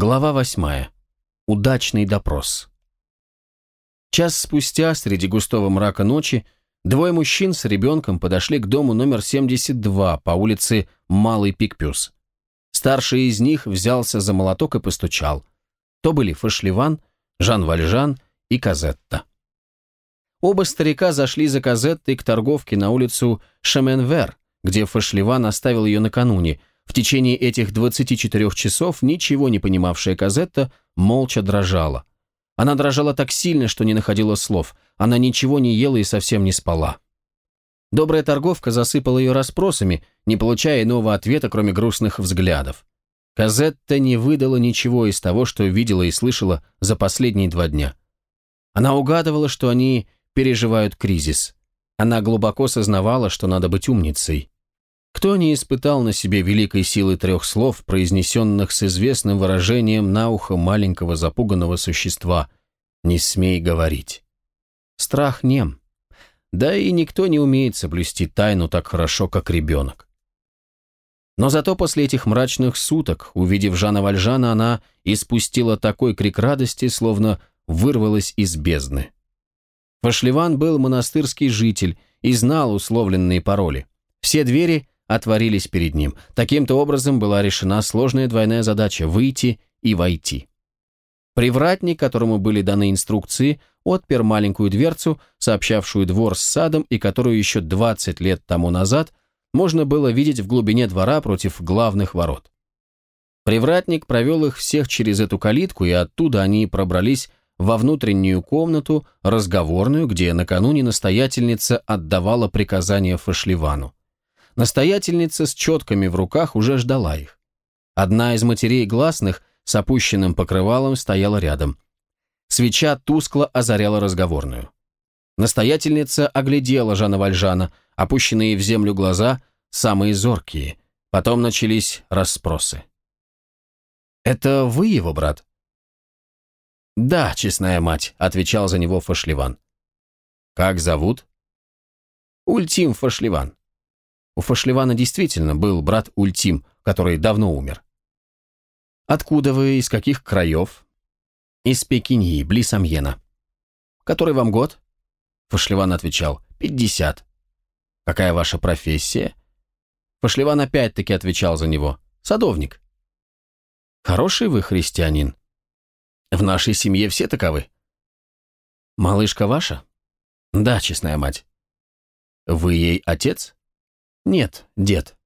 Глава восьмая. Удачный допрос. Час спустя, среди густого мрака ночи, двое мужчин с ребенком подошли к дому номер 72 по улице Малый Пикпюс. Старший из них взялся за молоток и постучал. То были Фашливан, Жан Вальжан и Казетта. Оба старика зашли за Казеттой к торговке на улицу Шаменвер, где Фашливан оставил ее накануне, в течение этих 24 часов ничего не понимавшая Казетта молча дрожала. Она дрожала так сильно, что не находила слов. Она ничего не ела и совсем не спала. Добрая торговка засыпала ее расспросами, не получая иного ответа, кроме грустных взглядов. Казетта не выдала ничего из того, что видела и слышала за последние два дня. Она угадывала, что они переживают кризис. Она глубоко сознавала, что надо быть умницей. Кто не испытал на себе великой силы трех слов, произнесенных с известным выражением на ухо маленького запуганного существа «Не смей говорить». Страх нем. Да и никто не умеет соблюсти тайну так хорошо, как ребенок. Но зато после этих мрачных суток, увидев Жана Вальжана, она испустила такой крик радости, словно вырвалась из бездны. Фашливан был монастырский житель и знал условленные пароли. Все двери отворились перед ним. Таким-то образом была решена сложная двойная задача – выйти и войти. Привратник, которому были даны инструкции, отпер маленькую дверцу, сообщавшую двор с садом и которую еще 20 лет тому назад можно было видеть в глубине двора против главных ворот. Привратник провел их всех через эту калитку, и оттуда они пробрались во внутреннюю комнату, разговорную, где накануне настоятельница отдавала приказания Фашливану. Настоятельница с четками в руках уже ждала их. Одна из матерей гласных с опущенным покрывалом стояла рядом. Свеча тускло озаряла разговорную. Настоятельница оглядела Жана Вальжана, опущенные в землю глаза, самые зоркие. Потом начались расспросы. «Это вы его брат?» «Да, честная мать», — отвечал за него Фашливан. «Как зовут?» «Ультим Фашливан». У Фашливана действительно был брат Ультим, который давно умер. «Откуда вы, из каких краев?» «Из Пекиньи, близ Амьена». «Который вам год?» Фашливан отвечал, «Пятьдесят». «Какая ваша профессия?» Фашливан опять-таки отвечал за него, «Садовник». «Хороший вы христианин». «В нашей семье все таковы». «Малышка ваша?» «Да, честная мать». «Вы ей отец?» «Нет, дед».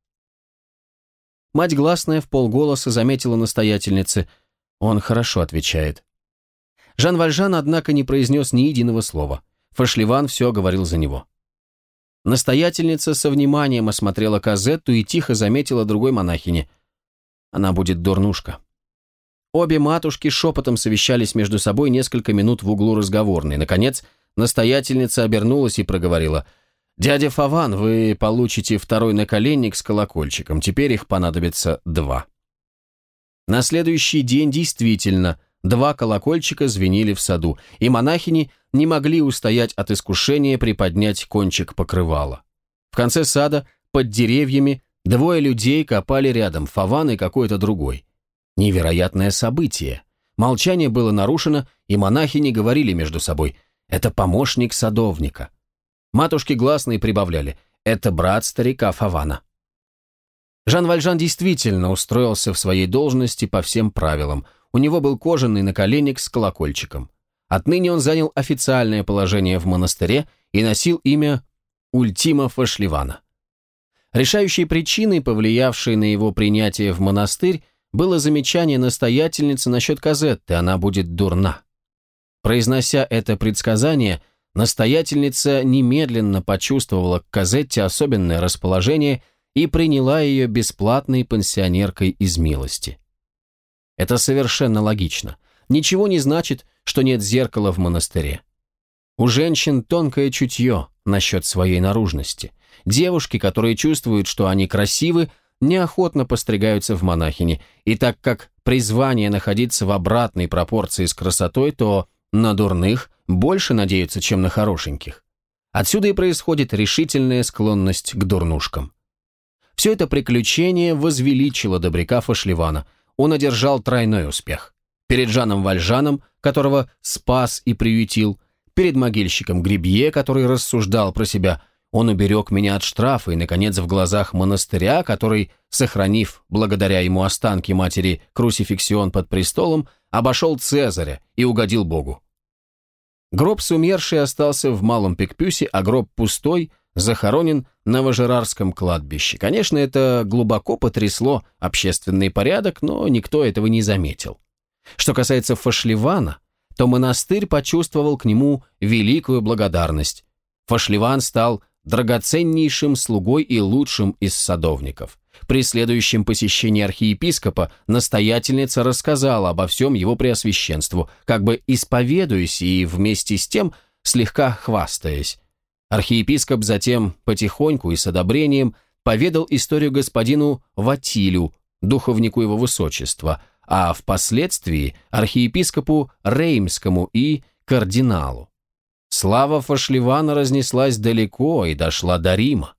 Мать гласная в полголоса заметила настоятельнице. Он хорошо отвечает. Жан Вальжан, однако, не произнес ни единого слова. Фашливан все говорил за него. Настоятельница со вниманием осмотрела Казетту и тихо заметила другой монахине. Она будет дурнушка. Обе матушки шепотом совещались между собой несколько минут в углу разговорной. Наконец, настоятельница обернулась и проговорила – «Дядя Фаван, вы получите второй наколенник с колокольчиком, теперь их понадобится два». На следующий день действительно два колокольчика звенели в саду, и монахини не могли устоять от искушения приподнять кончик покрывала. В конце сада, под деревьями, двое людей копали рядом, Фаван и какой-то другой. Невероятное событие. Молчание было нарушено, и монахини говорили между собой «это помощник садовника». Матушки гласные прибавляли «это брат старика Фавана». Жан Вальжан действительно устроился в своей должности по всем правилам. У него был кожаный наколенник с колокольчиком. Отныне он занял официальное положение в монастыре и носил имя Ультима Фашливана. Решающей причиной, повлиявшей на его принятие в монастырь, было замечание настоятельницы насчет Казетты, она будет дурна. Произнося это предсказание, Настоятельница немедленно почувствовала к Казетте особенное расположение и приняла ее бесплатной пансионеркой из милости. Это совершенно логично. Ничего не значит, что нет зеркала в монастыре. У женщин тонкое чутье насчет своей наружности. Девушки, которые чувствуют, что они красивы, неохотно постригаются в монахини, и так как призвание находиться в обратной пропорции с красотой, то на дурных больше надеются, чем на хорошеньких. Отсюда и происходит решительная склонность к дурнушкам. Все это приключение возвеличило добряка Фашливана. он одержал тройной успех. Перед Жаном Вальжаном, которого спас и приютил, перед могильщиком Грибье, который рассуждал про себя, он уберег меня от штрафа и, наконец, в глазах монастыря, который, сохранив благодаря ему останки матери Крусификсион под престолом, обошел Цезаря и угодил Богу. Гроб с умершей остался в Малом Пикпюсе, а гроб пустой захоронен на Важерарском кладбище. Конечно, это глубоко потрясло общественный порядок, но никто этого не заметил. Что касается Фашливана, то монастырь почувствовал к нему великую благодарность. Фашливан стал драгоценнейшим слугой и лучшим из садовников. При следующем посещении архиепископа настоятельница рассказала обо всем его преосвященству, как бы исповедуясь и вместе с тем слегка хвастаясь. Архиепископ затем потихоньку и с одобрением поведал историю господину Ватилю, духовнику его высочества, а впоследствии архиепископу Реймскому и кардиналу. Слава Фашливана разнеслась далеко и дошла до Рима.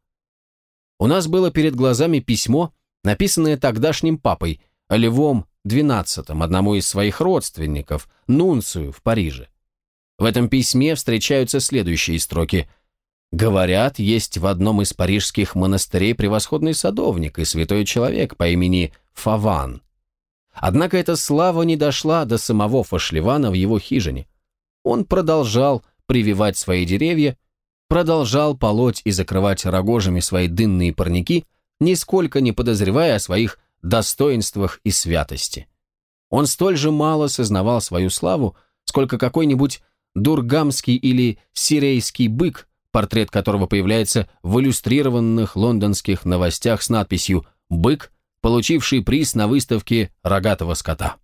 У нас было перед глазами письмо, написанное тогдашним папой, Львом XII, одному из своих родственников, Нунцию в Париже. В этом письме встречаются следующие строки. «Говорят, есть в одном из парижских монастырей превосходный садовник и святой человек по имени Фаван. Однако эта слава не дошла до самого Фашливана в его хижине. Он продолжал прививать свои деревья, продолжал полоть и закрывать рогожами свои дынные парники, нисколько не подозревая о своих достоинствах и святости. Он столь же мало сознавал свою славу, сколько какой-нибудь дургамский или сирийский бык, портрет которого появляется в иллюстрированных лондонских новостях с надписью «Бык, получивший приз на выставке рогатого скота».